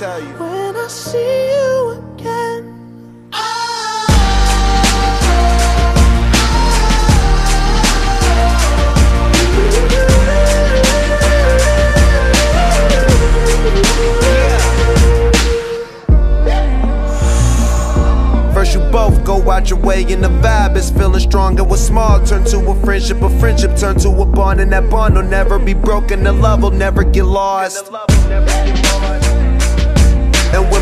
tell you. When I see you again. First you both go out your way and the vibe is feeling strong and what's small turn to a friendship, a friendship turn to a bond and that bond will never be broken, the love will never get lost.